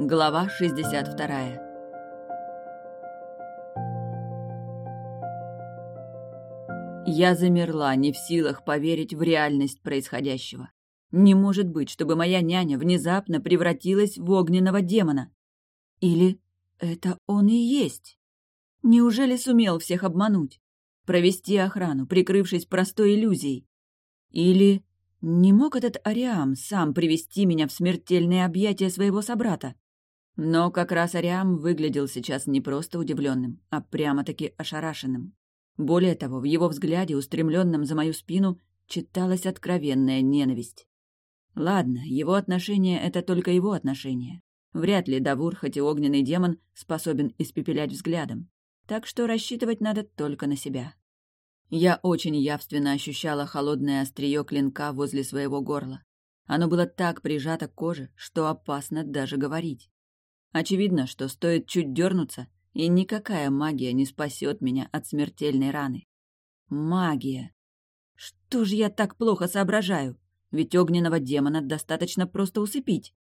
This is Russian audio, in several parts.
Глава 62 Я замерла, не в силах поверить в реальность происходящего. Не может быть, чтобы моя няня внезапно превратилась в огненного демона. Или это он и есть? Неужели сумел всех обмануть? Провести охрану, прикрывшись простой иллюзией? Или не мог этот Ариам сам привести меня в смертельные объятия своего собрата? Но как раз Ариам выглядел сейчас не просто удивленным, а прямо-таки ошарашенным. Более того, в его взгляде, устремленном за мою спину, читалась откровенная ненависть. Ладно, его отношения — это только его отношения. Вряд ли Давур, хоть и огненный демон, способен испепелять взглядом. Так что рассчитывать надо только на себя. Я очень явственно ощущала холодное острие клинка возле своего горла. Оно было так прижато к коже, что опасно даже говорить. Очевидно, что стоит чуть дернуться, и никакая магия не спасет меня от смертельной раны. Магия. Что же я так плохо соображаю? Ведь огненного демона достаточно просто усыпить.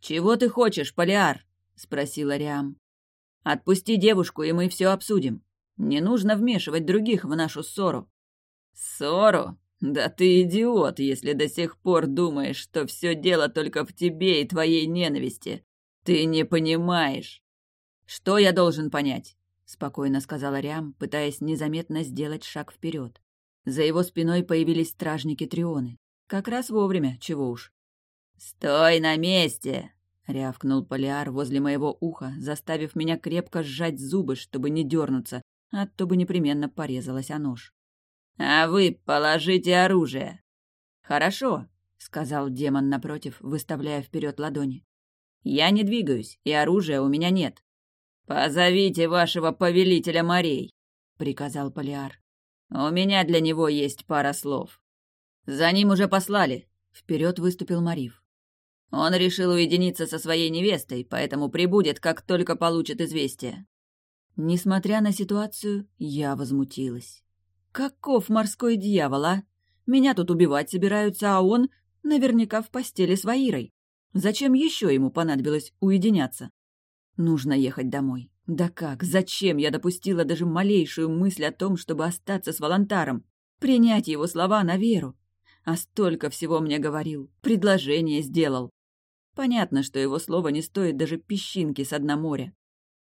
«Чего ты хочешь, Полиар?» — спросила Риам. «Отпусти девушку, и мы все обсудим. Не нужно вмешивать других в нашу ссору». «Ссору? Да ты идиот, если до сих пор думаешь, что все дело только в тебе и твоей ненависти. «Ты не понимаешь!» «Что я должен понять?» — спокойно сказала Рям, пытаясь незаметно сделать шаг вперед. За его спиной появились стражники Трионы. Как раз вовремя, чего уж. «Стой на месте!» — рявкнул Полиар возле моего уха, заставив меня крепко сжать зубы, чтобы не дернуться, а то бы непременно порезалась о нож. «А вы положите оружие!» «Хорошо», — сказал демон напротив, выставляя вперед ладони. Я не двигаюсь, и оружия у меня нет. Позовите вашего повелителя морей, приказал Полиар. У меня для него есть пара слов. За ним уже послали. Вперед выступил Марив. Он решил уединиться со своей невестой, поэтому прибудет, как только получит известие. Несмотря на ситуацию, я возмутилась. Каков морской дьявол, а? Меня тут убивать собираются, а он наверняка в постели с Ваирой. Зачем еще ему понадобилось уединяться? Нужно ехать домой. Да как? Зачем я допустила даже малейшую мысль о том, чтобы остаться с Волонтаром? Принять его слова на веру? А столько всего мне говорил, предложение сделал. Понятно, что его слово не стоит даже песчинки с дна моря.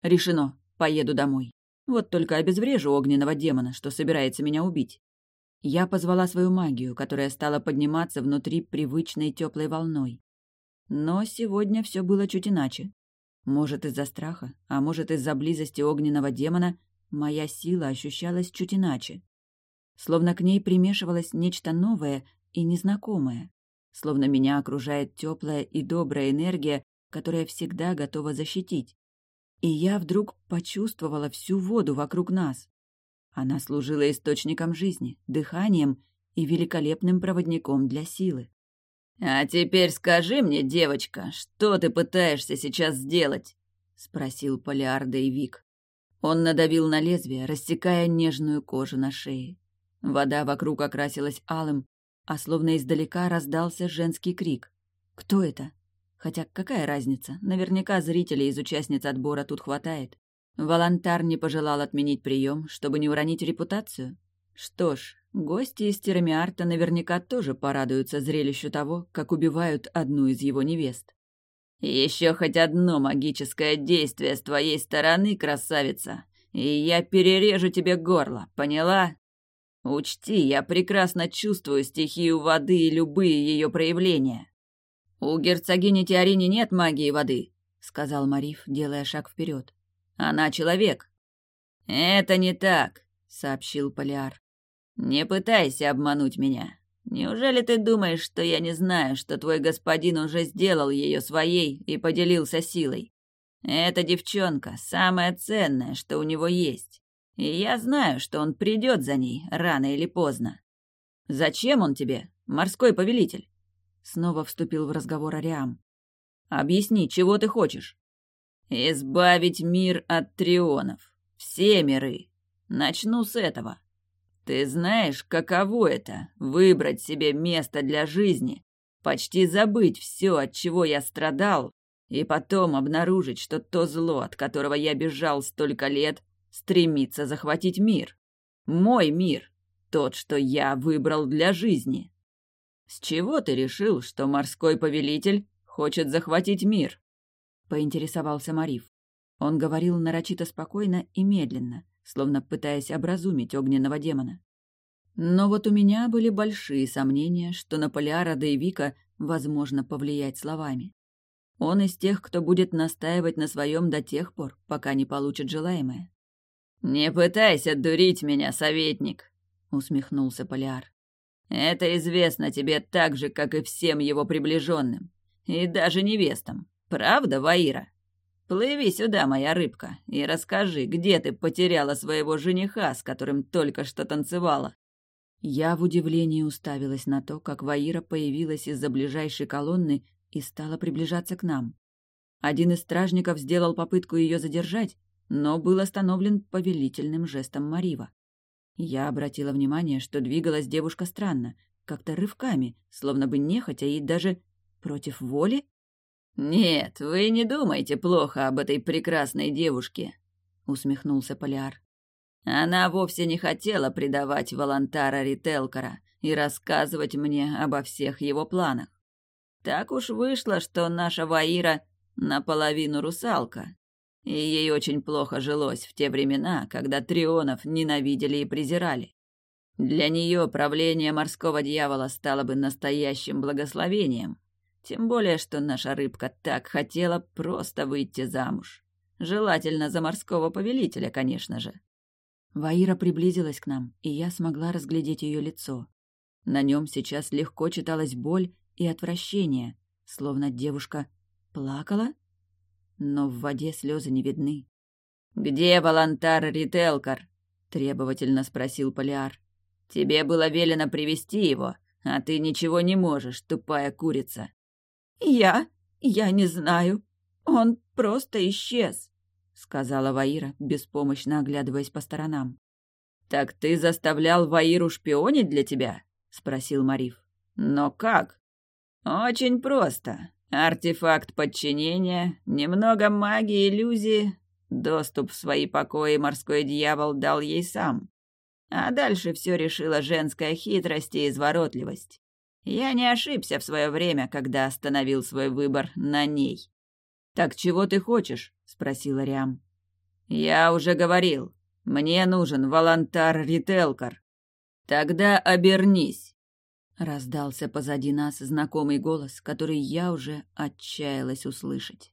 Решено, поеду домой. Вот только обезврежу огненного демона, что собирается меня убить. Я позвала свою магию, которая стала подниматься внутри привычной теплой волной. Но сегодня все было чуть иначе. Может, из-за страха, а может, из-за близости огненного демона, моя сила ощущалась чуть иначе. Словно к ней примешивалось нечто новое и незнакомое. Словно меня окружает теплая и добрая энергия, которая всегда готова защитить. И я вдруг почувствовала всю воду вокруг нас. Она служила источником жизни, дыханием и великолепным проводником для силы. «А теперь скажи мне, девочка, что ты пытаешься сейчас сделать?» — спросил Полиар Дейвик. Он надавил на лезвие, рассекая нежную кожу на шее. Вода вокруг окрасилась алым, а словно издалека раздался женский крик. «Кто это?» Хотя какая разница? Наверняка зрителей из участниц отбора тут хватает. Волонтар не пожелал отменить прием, чтобы не уронить репутацию. Что ж, Гости из Терамиарта наверняка тоже порадуются зрелищу того, как убивают одну из его невест. «Еще хоть одно магическое действие с твоей стороны, красавица, и я перережу тебе горло, поняла? Учти, я прекрасно чувствую стихию воды и любые ее проявления». «У герцогини Теорини нет магии воды», — сказал Мариф, делая шаг вперед. «Она человек». «Это не так», — сообщил Полиар. «Не пытайся обмануть меня. Неужели ты думаешь, что я не знаю, что твой господин уже сделал ее своей и поделился силой? Эта девчонка — самое ценное, что у него есть. И я знаю, что он придет за ней рано или поздно. Зачем он тебе, морской повелитель?» Снова вступил в разговор Ариам. «Объясни, чего ты хочешь?» «Избавить мир от трионов. Все миры. Начну с этого. Ты знаешь, каково это — выбрать себе место для жизни, почти забыть все, от чего я страдал, и потом обнаружить, что то зло, от которого я бежал столько лет, стремится захватить мир. Мой мир, тот, что я выбрал для жизни. С чего ты решил, что морской повелитель хочет захватить мир? Поинтересовался Мариф. Он говорил нарочито спокойно и медленно, словно пытаясь образумить огненного демона. Но вот у меня были большие сомнения, что на Полиара Дейвика возможно повлиять словами. Он из тех, кто будет настаивать на своем до тех пор, пока не получит желаемое. «Не пытайся дурить меня, советник», — усмехнулся Полиар. «Это известно тебе так же, как и всем его приближенным, и даже невестам. Правда, Ваира? Плыви сюда, моя рыбка, и расскажи, где ты потеряла своего жениха, с которым только что танцевала». Я в удивлении уставилась на то, как Ваира появилась из-за ближайшей колонны и стала приближаться к нам. Один из стражников сделал попытку ее задержать, но был остановлен повелительным жестом Марива. Я обратила внимание, что двигалась девушка странно, как-то рывками, словно бы нехотя и даже против воли. «Нет, вы не думайте плохо об этой прекрасной девушке», — усмехнулся Полиар. «Она вовсе не хотела предавать Волонтара Рителкара и рассказывать мне обо всех его планах. Так уж вышло, что наша Ваира наполовину русалка, и ей очень плохо жилось в те времена, когда трионов ненавидели и презирали. Для нее правление морского дьявола стало бы настоящим благословением, тем более, что наша рыбка так хотела просто выйти замуж. Желательно за морского повелителя, конечно же. Ваира приблизилась к нам, и я смогла разглядеть ее лицо. На нем сейчас легко читалась боль и отвращение, словно девушка плакала, но в воде слезы не видны. «Где Волонтар Рителкар?» — требовательно спросил Полиар. «Тебе было велено привести его, а ты ничего не можешь, тупая курица». «Я? Я не знаю. Он просто исчез», — сказала Ваира, беспомощно оглядываясь по сторонам. «Так ты заставлял Ваиру шпионить для тебя?» — спросил Мариф. «Но как?» «Очень просто. Артефакт подчинения, немного магии иллюзии, доступ в свои покои морской дьявол дал ей сам. А дальше все решила женская хитрость и изворотливость. Я не ошибся в свое время, когда остановил свой выбор на ней. «Так чего ты хочешь?» — спросил Риам. «Я уже говорил. Мне нужен волонтар Рителкар. Тогда обернись». Раздался позади нас знакомый голос, который я уже отчаялась услышать.